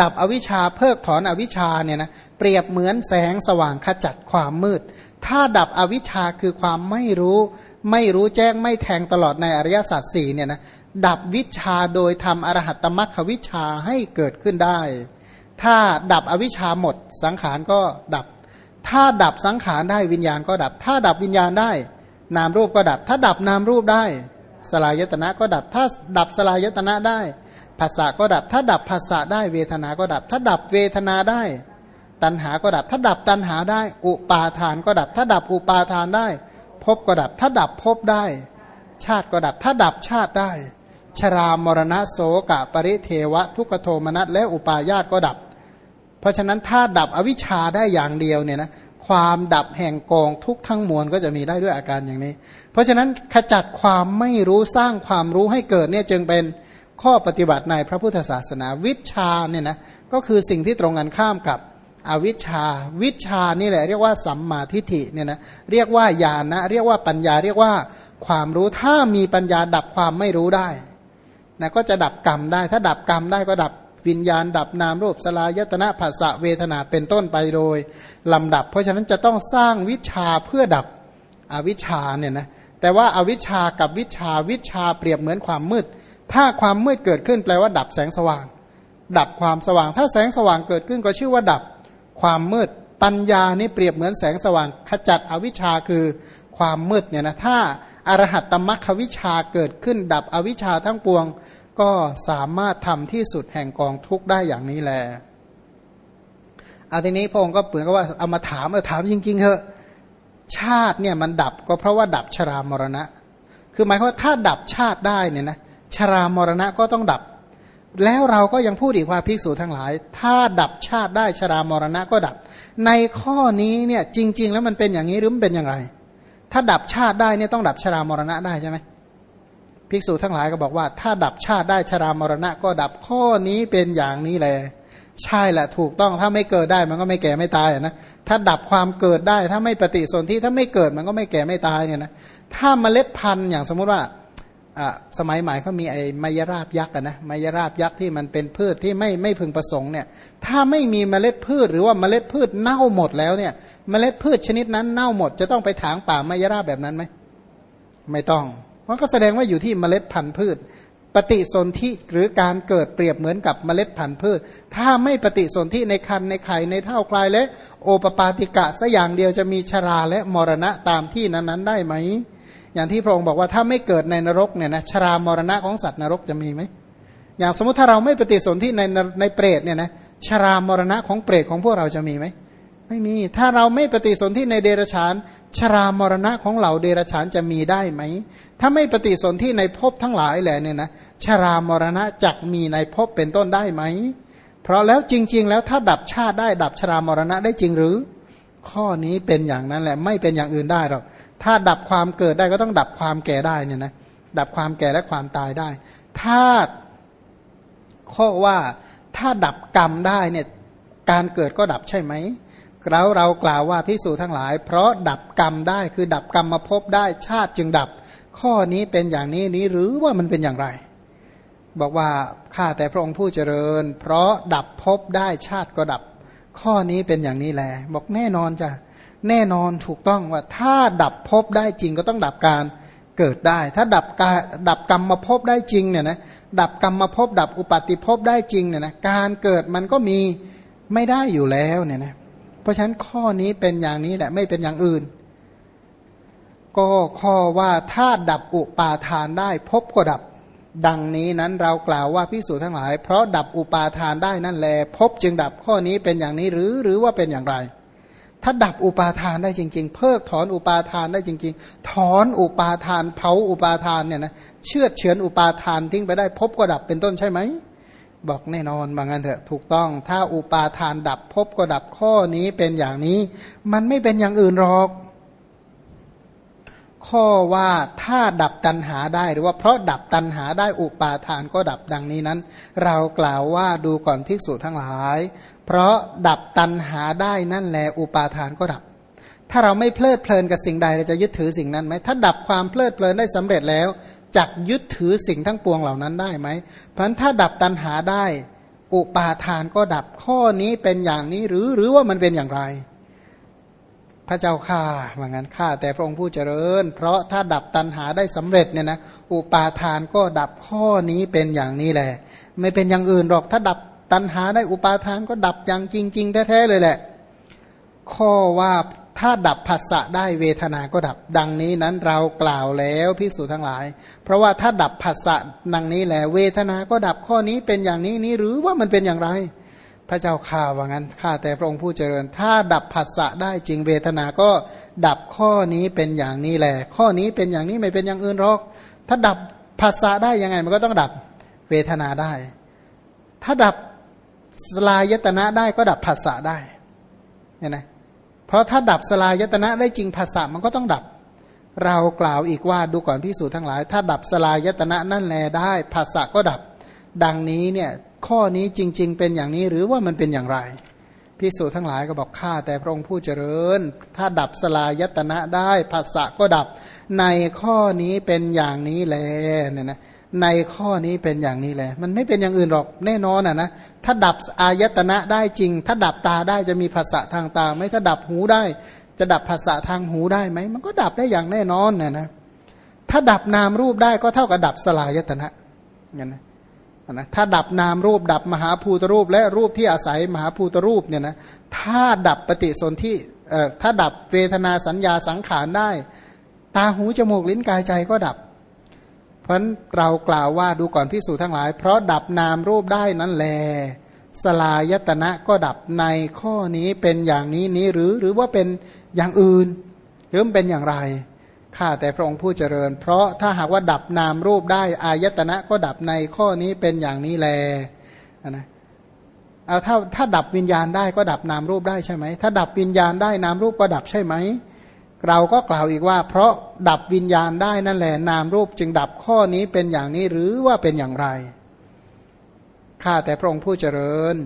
ดับอวิชชาเพิกถอนอวิชชาเนี่ยนะเปรียบเหมือนแสงสว่างขจัดความมืด ถ้าดับอวิชชาคือความไม่รู้ ไม่รู้แจ้งไม่แทงตลอดในอริยสัจสี่เนี่ยนะดับวิชาโดยทำอรหัตตมัคควิชาให้เกิดขึ้นได้ ถ้าดับอวิชชาหมด สังขารก็ดับ ถ้าดับสังขารได้วิญญาณก็ดับ ถ้าดับวิญญาณได้ นามรูปก็ดับ ถ้าดับนามรูปได้ สลายตนะก็ดับ ถ้าดับสลายตนะได้ ภาษาก็ดับ ถ้าดับภาษาได้เวทนาก็ดับ ถ้าดับเวทนาได้ ตัณหาก็ดับ ถ้าดับตัณหาได้ อุปาทานก็ดับ ถ้าดับอุปาทานได้ภพก็ดับ ถ้าดับภพได้ ชาติก็ดับ ถ้าดับชาติได้ ชรามรณะโสกะปริเทวะ ทุกโทมนัสและอุปาญาตก็ดับ เพราะฉะนั้นถ้าดับอวิชชาได้อย่างเดียวเนี่ยนะความดับแห่งกองทุกทั้งมวลก็จะมีได้ด้วยอาการอย่างนี้ เพราะฉะนั้นขจัดความไม่รู้สร้างความรู้ให้เกิดเนี่ยจึงเป็น ข้อปฏิบัติในพระพุทธศาสนาวิชาเนี่ยนะก็คือสิ่งที่ตรงกันข้ามกับอวิชา วิชานี่แหละเรียกว่าสัมมาทิฏฐิเนี่ยนะเรียกว่าญาณนะเรียกว่าปัญญาเรียกว่าความรู้ถ้ามีปัญญาดับความไม่รู้ได้นะก็จะดับกรรมได้ ถ้าดับกรรมได้ก็ดับวิญญาณ ดับนามรูปสลายตนะภาษะเวทนาเป็นต้นไปโดยลำดับ เพราะฉะนั้นจะต้องสร้างวิชาเพื่อดับอวิชาเนี่ยนะแต่ว่าอาวิชากับวิชาวิชาเปรียบเหมือนความมืด ถ้าความมืดเกิดขึ้นแปลว่า ดับแสงสว่าง ดับความสว่าง ถ้าแสงสว่างเกิดขึ้นก็ชื่อว่าดับความมืดปัญญานี่เปรียบเหมือนแสงสว่าง ขจัดอวิชชาคือความมืดเนี่ยนะถ้าอรหัตตมัคควิชาเกิดขึ้น ดับอวิชชาทั้งปวง ก็สามารถทำที่สุดแห่งกองทุกได้อย่างนี้แหละอาทีนี้พระองค์ก็เปลือนก็ว่าเอามาถามเออถามจริงๆเถอะชาติเนี่ยมันดับก็เพราะว่าดับชรามรณะ คือหมายความว่าถ้าดับชาติได้เนี่ยนะ ชรามรณะก็ต้องดับ แล้วเราก็ยังพูดอีกว่าภิกษุทั้งหลาย ถ้าดับชาติได้ชรามรณะก็ดับ ในข้อนี้เนี่ยจริง ๆ แล้วมันเป็นอย่างนี้หรือมันเป็นอย่างไร ถ้าดับชาติได้เนี่ยต้องดับชรามรณะได้ใช่ไหมภิกษุทั้งหลายก็บอกว่า ถ้าดับชาติได้ชรามรณะก็ดับข้อนี้เป็นอย่างนี้แหละใช่แหละถูกต้องถ้าไม่เกิดได้มันก็ไม่แก่ไม่ตายนะถ้าดับความเกิดได้ถ้าไม่ปฏิสนธิถ้าไม่เกิดมันก็ไม่แก่ไม่ตายเนี่ยนะถ้าเมล็ดพันธุ์อย่างสมมุติว่า สมัยใหม่เขามีไอ้มายราบยักษ์นะมายราบยักษ์ที่มันเป็นพืชที่ไม่ไม่พึงประสงค์เนี่ย ถ้าไม่มีเมล็ดพืชหรือว่าเมล็ดพืชเน่าหมดแล้วเนี่ย เมล็ดพืชชนิดนั้นเน่าหมด จะต้องไปถางป่ามายราบแบบนั้นไหมไม่ต้อง เพราะก็แสดงว่าอยู่ที่เมล็ดพันธุ์พืช ปฏิสนธิหรือการเกิดเปรียบเหมือนกับเมล็ดพันธุ์พืช ถ้าไม่ปฏิสนธิในคันในไข่ในเท่ากลายและโอปปาติกะสัอย่างเดียวจะมีชราและมรณะตามที่นั้นๆได้ไหม อย่างที่พระองค์บอกว่าถ้าไม่เกิดในนรกเนี่ยนะชรามรณะของสัตว์นรกจะมีไหมอย่างสมมติถ้าเราไม่ปฏิสนธิในในเปรตเนี่ยนะชรามรณะของเปรตของพวกเราจะมีไหมไม่มี ถ้าเราไม่ปฏิสนธิในเดรฉานชรามรณะของเหล่าเดรฉานจะมีได้ไหม ถ้าไม่ปฏิสนธิในภพทั้งหลายแหละเนี่ยนะชรามรณะจักมีในภพเป็นต้นได้ไหม เพราะแล้วจริง ๆ แล้วถ้าดับชาติได้ดับชรามรณะได้จริงหรือ ข้อนี้เป็นอย่างนั้นแหละไม่เป็นอย่างอื่นได้หรอก ถ้าดับความเกิดได้ก็ต้องดับความแก่ได้เนี่ยนะดับความแก่และความตายได้ ถ้าข้อว่าถ้าดับกรรมได้เนี่ยการเกิดก็ดับใช่ไหมเราเรากล่าวว่าพิสูจทั้งหลาย เพราะดับกรรมได้คือดับกรรมมาพบได้ชาติจึงดับ ข้อนี้เป็นอย่างนี้นี้หรือว่ามันเป็นอย่างไร บอกว่าข้าแต่พระองค์ผู้เจริญ เพราะดับพบได้ชาติก็ดับ ข้อนี้เป็นอย่างนี้แหละบอกแน่นอนจ้ะ แน่นอนถูกต้องว่าถ้าดับภพได้จริงก็ต้องดับการเกิดได้ ถ้าดับกาดับกรรมมาภพได้จริงเนี่ยนะดับกรรมมาภพดับอุปาติภพได้จริงเนี่ยนะการเกิดมันก็มีไม่ได้อยู่แล้วเนี่ยนะเพราะฉะนั้นข้อนี้เป็นอย่างนี้แหละไม่เป็นอย่างอื่น ก็ข้อว่าถ้าดับอุปาทานได้ภพก็ดับดังนี้นั้นเรากล่าวว่าพิสูจทั้งหลาย เพราะดับอุปาทานได้นั่นแลภพจึงดับข้อนี้เป็นอย่างนี้หรือหรือว่าเป็นอย่างไร ถ้าดับอุปาทานได้จริง ๆ เพิกถอนอุปาทานได้จริง ๆ ถอนอุปาทานเผาอุปาทานเนี่ยนะเชื่อเฉือนอุปาทานทิ้งไปได้พบก็ดับเป็นต้นใช่ไหมบอกแน่นอนบางอันเถอะถูกต้อง ถ้าอุปาทานดับพบก็ดับข้อนี้เป็นอย่างนี้ มันไม่เป็นอย่างอื่นหรอก ข้อว่าถ้าดับตัณหาได้หรือว่าเพราะดับตัณหาได้อุปาทานก็ดับดังนี้นั้น เรากล่าวว่าดูก่อนภิกษุทั้งหลาย เพราะดับตันหาได้นั่นแหละอุปาทานก็ดับ ถ้าเราไม่เพลิดเพลินกับสิ่งใดเราจะยึดถือสิ่งนั้นไหมถ้าดับความเพลิดเพลินได้สำเร็จแล้วจักยึดถือสิ่งทั้งปวงเหล่านั้นได้ไหมเพราะฉะนั้นถ้าดับตันหาได้ อุปาทานก็ดับข้อนี้เป็นอย่างนี้หรือหรือว่ามันเป็นอย่างไร พระเจ้าข้าว่างั้นข้าแต่พระองค์ผู้เจริญ เพราะถ้าดับตัณหาได้สำเร็จเนี่ยนะอุปาทานก็ดับข้อนี้เป็นอย่างนี้แหละ ไม่เป็นอย่างอื่นหรอกถ้าดับตัณหาได้อุปาทานก็ดับอย่างจริง ๆ แท้ๆเลยแหละ ข้อว่าถ้าดับผัสสะได้เวทนาก็ดับ ดังนี้นั้นเรากล่าวแล้วพิสูจทั้งหลาย เพราะว่าถ้าดับผัสสะดังนี้แหละเวทนาก็ดับข้อนี้เป็นอย่างนี้นี้หรือว่ามันเป็นอย่างไร พระเจ้าข่าว่างั้นข้าแต่พระองค์ผู้เจริญ ถ้าดับผัสสะได้จริงเวทนาก็ดับข้อนี้เป็นอย่างนี้แหละข้อนี้เป็นอย่างนี้ไม่เป็นอย่างอื่นหรอก ถ้าดับผัสสะได้ยังไงมันก็ต้องดับเวทนาได้ ถ้าดับสลายตนะได้ก็ดับผัสสะได้เนี่ยนะเพราะถ้าดับสลายตนะได้จริงภาษามันก็ต้องดับ เรากล่าวอีกว่าดูก่อนพิสูจน์ทั้งหลาย ถ้าดับสลายตนะนั่นแลได้ภาษาก็ดับ ดังนี้เนี่ย ข้อนี้จริง ๆ เป็นอย่างนี้หรือว่ามันเป็นอย่างไรพิสูจน์ทั้งหลายก็บอกข้าแต่พระองค์ผู้เจริญ ถ้าดับสลายตนะได้ภาษาก็ดับ ในข้อนี้เป็นอย่างนี้แลเนี่ยนะในข้อนี้เป็นอย่างนี้แหละมันไม่เป็นอย่างอื่นหรอกแน่นอนอะนะถ้าดับอายตนะได้จริง ถ้าดับตาได้จะมีภาษาทางตาไหมถ้าดับหูได้ จะดับภาษาทางหูได้ไหมมันก็ดับได้อย่างแน่นอนน่ยนะถ้าดับนามรูปได้ก็เท่ากับดับสลายตนะอย่างนะ นะถ้าดับนามรูปดับมหาภูตรูป และรูปที่อาศัยมหาภูตรูปเนี่ยนะถ้าดับปฏิสนธิเอ่อถ้าดับเวทนาสัญญาสังขารได้ ตาหูจมูกลิ้นกายใจก็ดับ เพราะเรากล่าวว่าดูก่อนพิสูจทั้งหลาย เพราะดับนามรูปได้นั้นแล สลายตนะก็ดับในข้อนี้เป็นอย่างนี้นี้หรือหรือว่าเป็นอย่างอื่น หรือเป็นอย่างไร ข้าแต่พระองค์ผู้เจริญ เพราะถ้าหากว่าดับนามรูปได้ อายตนะก็ดับในข้อนี้เป็นอย่างนี้แลนะเอาถ้าถ้าดับวิญญาณได้ก็ดับนามรูปได้ใช่ไหม ถ้าดับวิญญาณได้นามรูปก็ดับใช่ไหม เราก็กล่าวอีกว่า เพราะดับวิญญาณได้นั่นแหละนามรูปจึงดับข้อนี้เป็นอย่างนี้หรือว่าเป็นอย่างไรข้าแต่พระองค์ผู้เจริญ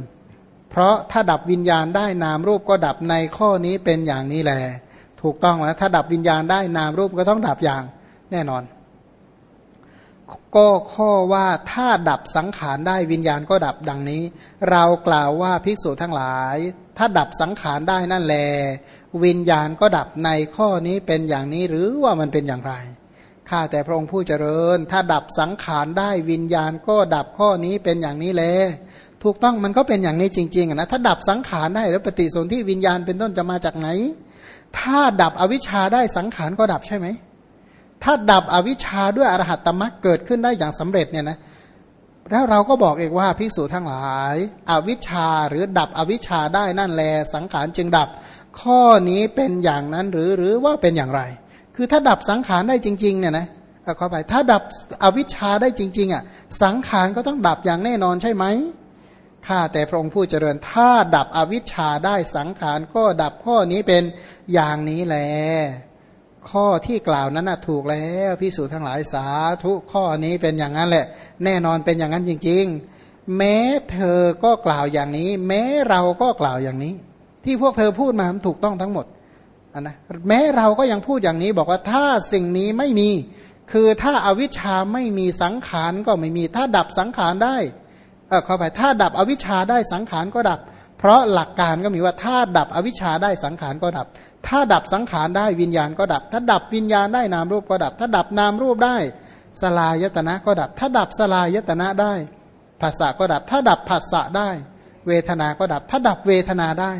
เพราะถ้าดับวิญญาณได้นามรูปก็ดับในข้อนี้เป็นอย่างนี้แหละ ถูกต้องนะถ้าดับวิญญาณได้นามรูปก็ต้องดับอย่างแน่นอน ก็ข้อว่าถ้าดับสังขารได้วิญญาณก็ดับดังนี้ เรากล่าวว่าภิกษุทั้งหลาย ถ้าดับสังขารได้นั่นแหละวิญญาณก็ดับในข้อนี้เป็นอย่างนี้หรือว่ามันเป็นอย่างไรข้าแต่พระองค์ผู้เจริญ ถ้าดับสังขารได้วิญญาณก็ดับข้อนี้เป็นอย่างนี้เลถูกต้องมันก็เป็นอย่างนี้จริงๆนะถ้าดับสังขารได้แล้วปฏิสนธิวิญญาณเป็นต้นจะมาจากไหน ถ้าดับอวิชชาได้สังขารก็ดับใช่ไหม ถ้าดับอวิชชาด้วยอรหัตตมรรคเกิดขึ้นได้อย่างสำเร็จเนี่ยนะแล้วเราก็บอกเองว่าภิกษุทั้งหลาย อวิชชาหรือดับอวิชชาได้นั่นแล สังขารจึงดับ ข้อนี้เป็นอย่างนั้นหรือหรือว่าเป็นอย่างไร คือถ้าดับสังขารได้จริง ๆ เนี่ยนะเข้าไปถ้าดับอวิชชาได้จริง ๆอะสังขารก็ต้องดับอย่างแน่นอนใช่ไหม ข้าแต่พระองค์ผู้เจริญถ้าดับอวิชชาได้สังขารก็ดับข้อนี้เป็นอย่างนี้แหละข้อที่กล่าวนั้นถูกแล้วพิสูจน์ทั้งหลายสาธุข้อนี้เป็นอย่างนั้นแหละ แน่นอนเป็นอย่างนั้นจริง ๆ แม้เธอก็กล่าวอย่างนี้ แม้เราก็กล่าวอย่างนี้ ที่พวกเธอพูดมาถูกต้องทั้งหมดนะแม้เราก็ยังพูดอย่างนี้บอกว่าถ้าสิ่งนี้ไม่มี คือถ้าอาวิชชาไม่มีสังขารก็ไม่มี ถ้าดับสังขารได้ เออข้าไปถ้าดับอวิชชาได้สังขารก็ดับ เพราะหลักการก็มีว่าถ้าดับอวิชชาได้สังขารก็ดับ ถ้าดับสังขารได้วิญญาณก็ดับ ถ้าดับวิญญาณได้นามรูปก็ดับ ถ้าดับนามรูปได้สลายตนะก็ดับ ถ้าดับสลายตนะได้ภาษาก็ดับ ถ้าดับภาษาได้ เวทนาก็ดับ ถ้าดับเวทนาได้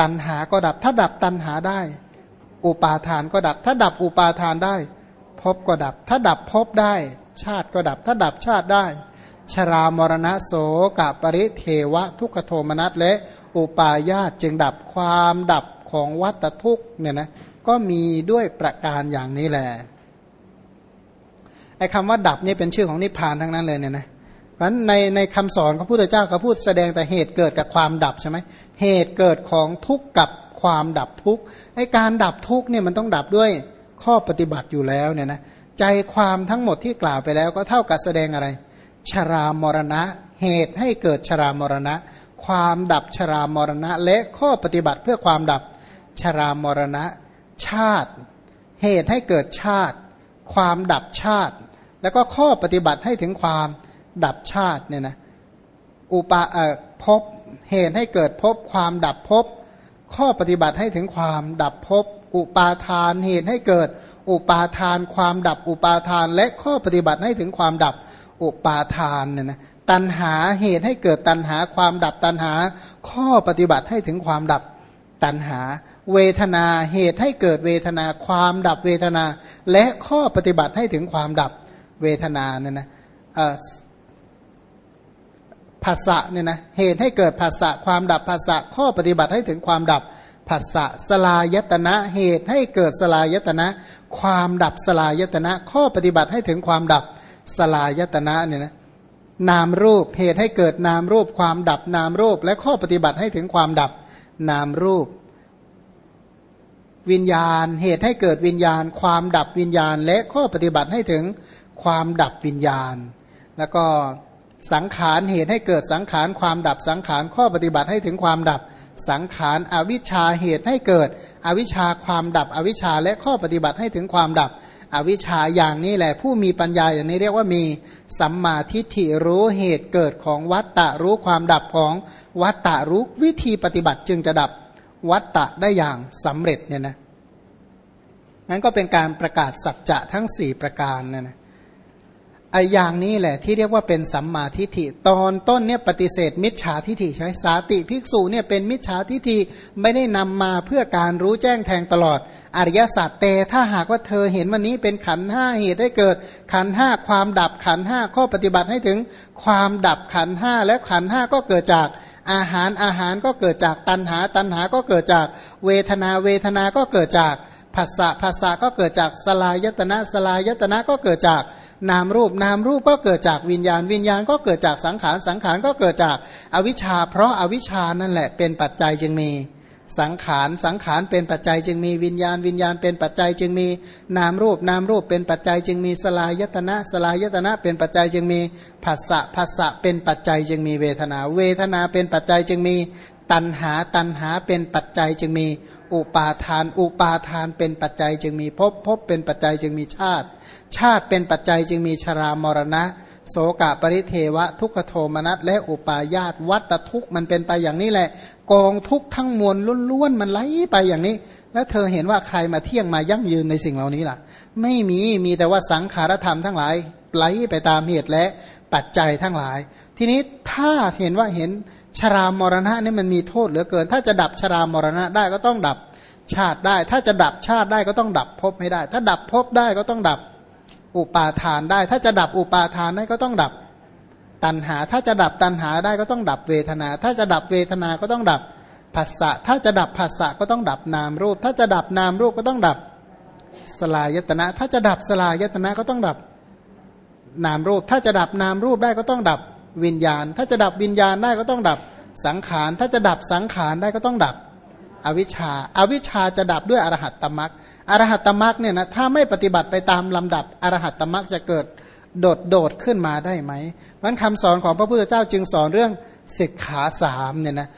ตัณหาก็ดับ ถ้าดับตัณหาได้ อุปาทานก็ดับ ถ้าดับอุปาทานได้ภพก็ดับ ถ้าดับภพได้ ชาติก็ดับ ถ้าดับชาติได้ ชรามรณะโสกปริเทวะทุกขโทมนัสและอุปาญาตจึงดับความดับของวัตทุกเนี่ยนะก็มีด้วยประการอย่างนี้แหละไอ้คำว่าดับนี่เป็นชื่อของนิพพานทั้งนั้นเลยเนี่ยนะเพราะในในคำสอนของพระพุทธเจ้าเขาพูดแสดงแต่เหตุเกิดกับความดับใช่ไหมเหตุเกิดของทุกข์กับความดับทุกข์ไอการดับทุกข์เนี่ยมันต้องดับด้วยข้อปฏิบัติอยู่แล้วเนี่ยนะใจความทั้งหมดที่กล่าวไปแล้วก็เท่ากับแสดงอะไร ชรามรณะ เหตุให้เกิดชรามรณะ ความดับชรามรณะ และข้อปฏิบัติเพื่อความดับชรามรณะ ชาติ เหตุให้เกิดชาติ ความดับชาติ แล้วก็ข้อปฏิบัติให้ถึงความดับชาติเนี่ยนะอุปาเอ่อพบเหตุให้เกิดพบความดับพบ ข้อปฏิบัติให้ถึงความดับพบ อุปาทานเหตุให้เกิด อุปาทาน ความดับอุปาทาน และข้อปฏิบัติให้ถึงความดับ อุปาทานเนี่ยนะตัณหาเหตุให้เกิดตัณหาความดับตัณหา ข้อปฏิบัติให้ถึงความดับตัณหา เวทนาเหตุให้เกิดเวทนาความดับเวทนา และข้อปฏิบัติให้ถึงความดับเวทนาเนี่ยนะภาษะเนี่ยนะเหตุให้เกิดภาษะความดับภาษะข้อปฏิบัติให้ถึงความดับภาษะสลายตนะเหตุให้เกิดสลายตนะ ความดับสลายตนะ ข้อปฏิบัติให้ถึงความดับ สลายตนะเนี่ยนะนามรูปเหตุให้เกิดนามรูปความดับนามรูป และข้อปฏิบัติให้ถึงความดับนามรูป วิญญาณ เหตุให้เกิดวิญญาณ ความดับวิญญาณ และข้อปฏิบัติให้ถึงความดับวิญญาณ แล้วก็สังขารเหตุให้เกิดสังขารความดับสังขารข้อปฏิบัติให้ถึงความดับ สังขารอวิชชาเหตุให้เกิด อวิชชาความดับอวิชชาและข้อปฏิบัติให้ถึงความดับ อวิชชาอย่างนี้แหละ ผู้มีปัญญาอย่างนี้เรียกว่ามีสัมมาทิฏฐิรู้เหตุเกิดของวัตตะรู้ความดับของวัตตะรู้วิธีปฏิบัติจึงจะดับวัตตะได้อย่างสำเร็จเนี่ยนะนั้นก็เป็นการประกาศสัจจะทั้งสี่ประการนี่ยนะ ไออย่างนี้แหละที่เรียกว่าเป็นสัมมาทิฏฐิ ตอนต้นเนี่ยปฏิเสธมิจฉาทิฏฐิใช่สาติภิกษุเนี่ยเป็นมิจฉาทิฏฐิไม่ได้นำมาเพื่อการรู้แจ้งแทงตลอด อริยสัจแต่ถ้าหากว่าเธอเห็นวันนี้เป็นขันห้าเหตุให้เกิด ขันห้าความดับขันห้าข้อปฏิบัติให้ถึงความดับขันห้าและขันห้าก็เกิดจากอาหารอาหารก็เกิดจากตัณหาตัณหาก็เกิดจากเวทนาเวทนาก็เกิดจาก ภาษาภาษาก็เกิดจากสลายตนะสลายตนะก็เกิดจากนามรูปนามรูปก็เกิดจากวิญญาณ วิญญาณก็เกิดจากสังขารสังขารก็เกิดจากอวิชชา เพราะอาวิชชานั่นแหละเป็นปัจจัยจึงมีสังขารสังขารเป็นปัจจัยจึงมีวิญญาณ วิญญาณเป็นปัจจัยจึงมีนามรูปนามรูปเป็นปัจจัยจึงมีสลายตนะสลายตนะเป็นปัจจัยจึงมีภาษะภาษะเป็นปัจจัยจึงมีเวทนา เวทนาเป็นปัจจัยจึงมี ตัณหาตัณหาเป็นปัจจัยจึงมีอุปาทาน อุปาทานเป็นปัจจัยจึงมีภพภพเป็นปัจจัยจึงมีชาติ ชาติเป็นปัจจัยจึงมีชรามรณะ โสกะปริเทวะ ทุกขโทมนัสและอุปาญาตวัตทุกมันเป็นไปอย่างนี้แหละ กองทุกทั้งมวลล้วนๆมันไหลไปอย่างนี้ แล้วเธอเห็นว่าใครมาเที่ยงมายั่งยืนในสิ่งเหล่านี้ล่ะ ไม่มีมีแต่ว่าสังขารธรรมทั้งหลายไหลไปตามเหตุและปัจจัยทั้งหลาย ทีนี้ถ้าเห็นว่าเห็น ชรามรณะนี่มันมีโทษเหลือเกิน ถ้าจะดับชรามรณะได้ก็ต้องดับชาติได้ ถ้าจะดับชาติได้ก็ต้องดับภพให้ได้ ถ้าดับภพได้ก็ต้องดับอุปาทานได้ ถ้าจะดับอุปาทานได้ก็ต้องดับตัณหา ถ้าจะดับตัณหาได้ก็ต้องดับเวทนา ถ้าจะดับเวทนาก็ต้องดับภาษะถ้าจะดับภาษะก็ต้องดับนามรูป ถ้าจะดับนามรูปก็ต้องดับสลายตนะ ถ้าจะดับสลายตนะก็ต้องดับนามรูป ถ้าจะดับนามรูปได้ก็ต้องดับ วิญญาณ ถ้าจะดับวิญญาณได้ก็ต้องดับสังขาร ถ้าจะดับสังขารได้ก็ต้องดับอวิชชาอาวิชชาจะดับด้วยอรหัตตมรักอรหัตตมรักเนี่ยนะถ้าไม่ปฏิบัติไปตามลำดับอรหัตตมรักจะเกิดโดดโดดขึ้นมาได้ไหมมันคำสอนของพระพุทธเจ้าจึงสอนเรื่องศิกขาสามเนี่ยนะ